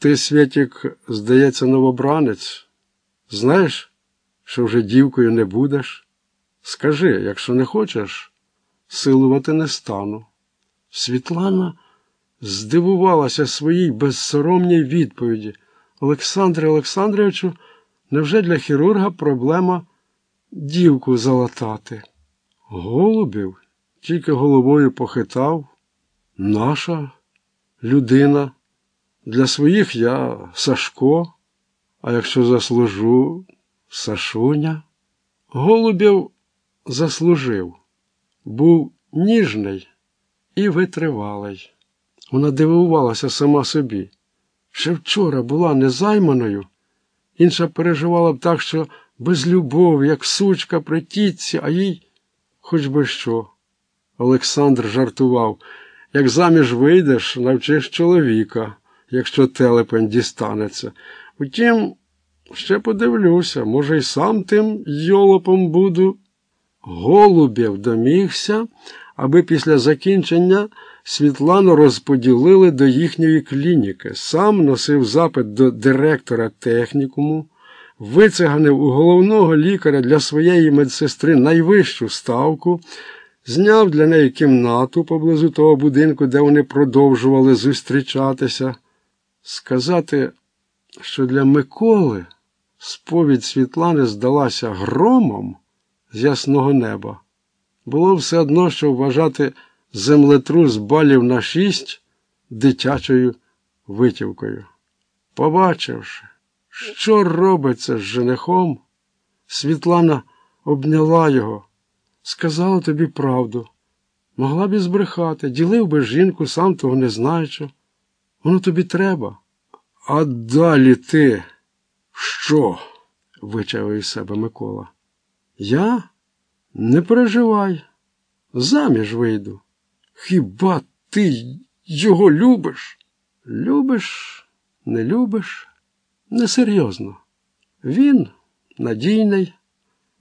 Ти, Святік, здається, новобранець. Знаєш, що вже дівкою не будеш? Скажи, якщо не хочеш, силувати не стану. Світлана здивувалася своїй безсоромній відповіді. Олександре Олександровичу, невже для хірурга проблема дівку залатати? Голубів тільки головою похитав. Наша людина. Для своїх я Сашко, а якщо заслужу Сашуня. Голубів заслужив, був ніжний і витривалий. Вона дивувалася сама собі. Ще вчора була незайманою, інша переживала б так, що без любові, як сучка при тітці, а їй хоч би що. Олександр жартував як заміж вийдеш, навчиш чоловіка, якщо телепень дістанеться. Втім, ще подивлюся, може, й сам тим йолопом буду. Голубів домігся, аби після закінчення Світлану розподілили до їхньої клініки. Сам носив запит до директора технікуму, вициганив у головного лікаря для своєї медсестри найвищу ставку, зняв для неї кімнату поблизу того будинку, де вони продовжували зустрічатися. Сказати, що для Миколи сповідь Світлани здалася громом з ясного неба, було все одно, що вважати землетрус балів на шість дитячою витівкою. Побачивши, що робиться з женихом, Світлана обняла його, сказала тобі правду. Могла б і збрехати, ділив би жінку, сам того не знаючи. Воно тобі треба. А далі ти що? вичавив із себе Микола. Я? Не переживай, заміж вийду. Хіба ти його любиш? Любиш, не любиш? Несерйозно. Він надійний,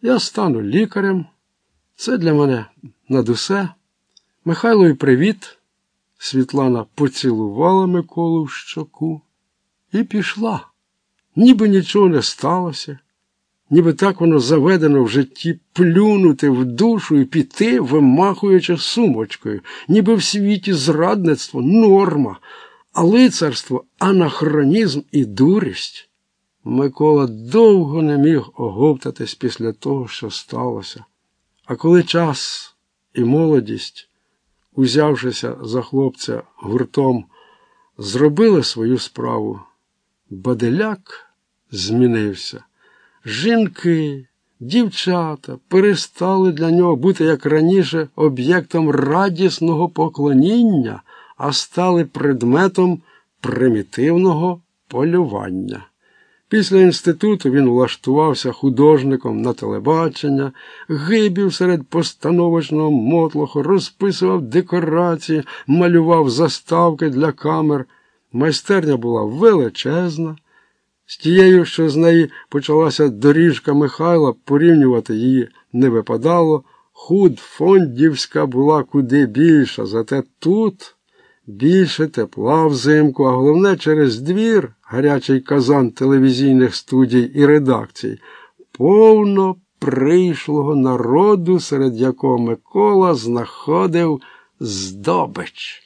я стану лікарем. Це для мене над усе. Михайлові привіт. Світлана поцілувала Миколу в щоку і пішла. Ніби нічого не сталося, ніби так воно заведено в житті плюнути в душу і піти, вимахуючи сумочкою, ніби в світі зрадництво норма, а лицарство анахронізм і дурість. Микола довго не міг оговтатись після того, що сталося. А коли час і молодість, узявшися за хлопця гуртом, зробили свою справу, Баделяк змінився. Жінки, дівчата перестали для нього бути, як раніше, об'єктом радісного поклоніння, а стали предметом примітивного полювання. Після інституту він влаштувався художником на телебачення, гибів серед постановочного мотлоху, розписував декорації, малював заставки для камер. Майстерня була величезна. З тією, що з неї почалася доріжка Михайла, порівнювати її не випадало. Худ фондівська була куди більша, зате тут більше тепла взимку, а головне через двір, гарячий казан телевізійних студій і редакцій, повно прийшлого народу, серед якого Микола знаходив здобич.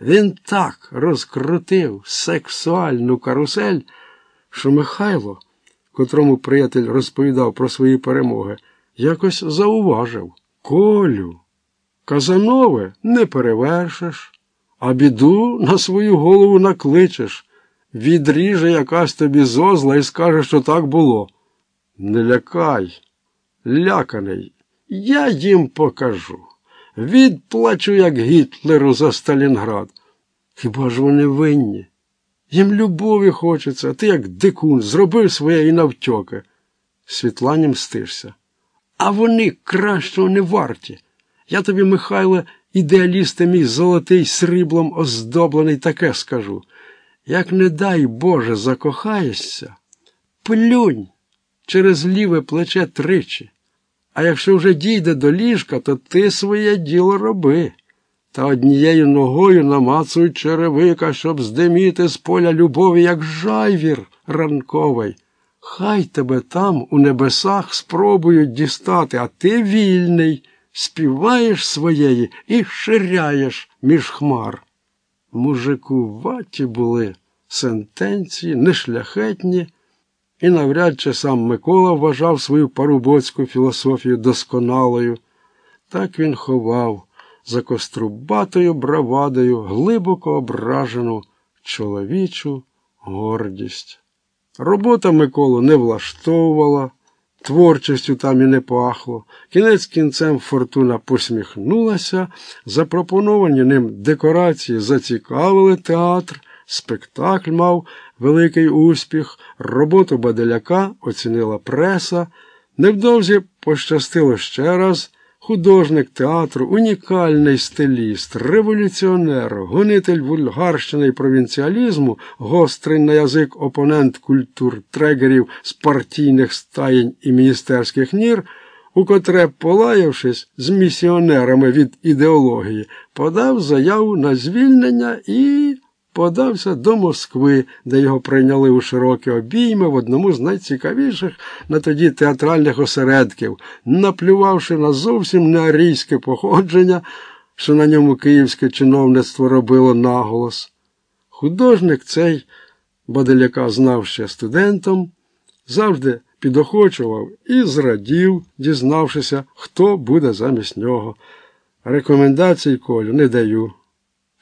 Він так розкрутив сексуальну карусель, що Михайло, котрому приятель розповідав про свої перемоги, якось зауважив Колю, Казанове не перевершиш, а біду на свою голову накличеш, відріже якась тобі зозла і скаже, що так було. Не лякай, ляканий, я їм покажу. Відплачу, як Гітлеру за Сталінград. Хіба ж вони винні? Їм любові хочеться, а ти, як дикун, зробив своє і навтьоки. Світлані мстишся. А вони кращого не варті. Я тобі, Михайле, ідеалісте мій золотий сріблом оздоблений, таке скажу. Як, не дай Боже, закохаєшся, плюнь через ліве плече тричі. А якщо вже дійде до ліжка, то ти своє діло роби. та однією ногою намацують черевика, щоб здиміти з поля любові, як жайвір ранковий. Хай тебе там, у небесах, спробують дістати, а ти вільний, співаєш своєї і ширяєш між хмар. Мужикуваті були сентенції, нешляхетні, і навряд чи сам Микола вважав свою парубоцьку філософію досконалою. Так він ховав за кострубатою бравадою глибоко ображену чоловічу гордість. Робота Миколу не влаштовувала, творчістю там і не пахло. Кінець кінцем фортуна посміхнулася, запропоновані ним декорації зацікавили театр, спектакль мав великий успіх, роботу Баделяка оцінила преса. Невдовзі пощастило ще раз. Художник театру, унікальний стиліст, революціонер, гонитель вульгарщини і провінціалізму, гострий на язик опонент культур трегерів з партійних стаєнь і міністерських нір, у котре, полаявшись з місіонерами від ідеології, подав заяву на звільнення і подався до Москви, де його прийняли у широкі обійми в одному з найцікавіших на тоді театральних осередків, наплювавши на зовсім неарійське походження, що на ньому київське чиновництво робило наголос. Художник цей, Баделяка знав ще студентом, завжди підохочував і зрадів, дізнавшися, хто буде замість нього. Рекомендацій Колю не даю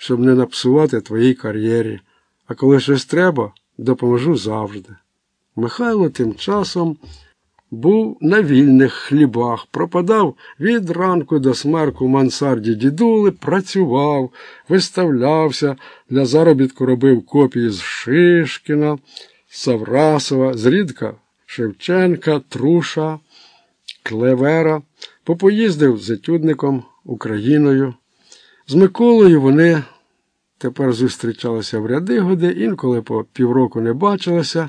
щоб не напсувати твоїй кар'єрі, а коли щось треба, допоможу завжди. Михайло тим часом був на вільних хлібах, пропадав від ранку до смерку в мансарді дідули, працював, виставлявся, для заробітку робив копії з Шишкіна, Саврасова, зрідка Шевченка, Труша, Клевера, попоїздив з етюдником Україною. З Миколою вони тепер зустрічалися в ряди годи, інколи по півроку не бачилися.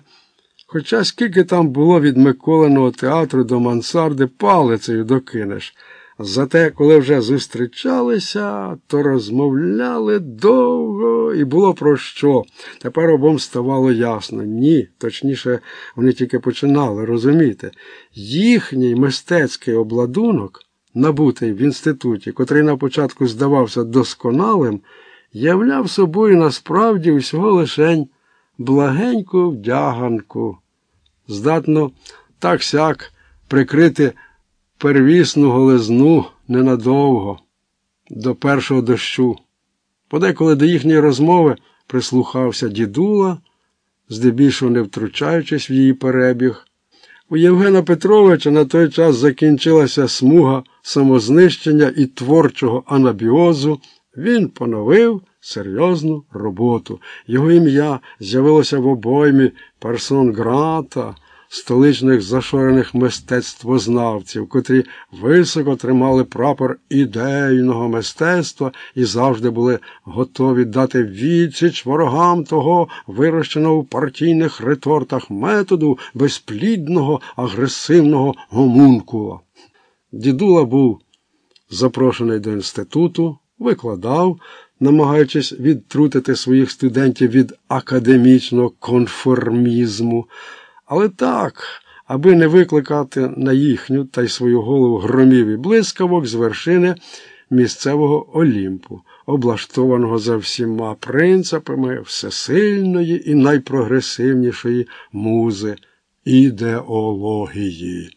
Хоча скільки там було від Миколеного театру до мансарди, палицею докинеш. Зате, коли вже зустрічалися, то розмовляли довго і було про що. Тепер обом ставало ясно. Ні, точніше, вони тільки починали розуміти. Їхній мистецький обладунок, набутий в інституті, котрий на початку здавався досконалим, являв собою насправді всього лишень благеньку вдяганку, здатно так сяк прикрити первісну голизну ненадовго, до першого дощу. Подеколи до їхньої розмови прислухався дідула, здебільшого не втручаючись в її перебіг. У Євгена Петровича на той час закінчилася смуга самознищення і творчого анабіозу. Він поновив серйозну роботу. Його ім'я з'явилося в обоймі персон Грата, столичних зашорених мистецтвознавців, котрі високо тримали прапор ідейного мистецтва і завжди були готові дати відсіч ворогам того, вирощеного в партійних ретортах методу безплідного агресивного гомункула. Дідула був запрошений до інституту, викладав, намагаючись відтрутити своїх студентів від академічного конформізму. Але так, аби не викликати на їхню та й свою голову громів і блискавок з вершини місцевого Олімпу, облаштованого за всіма принципами всесильної і найпрогресивнішої музи ідеології.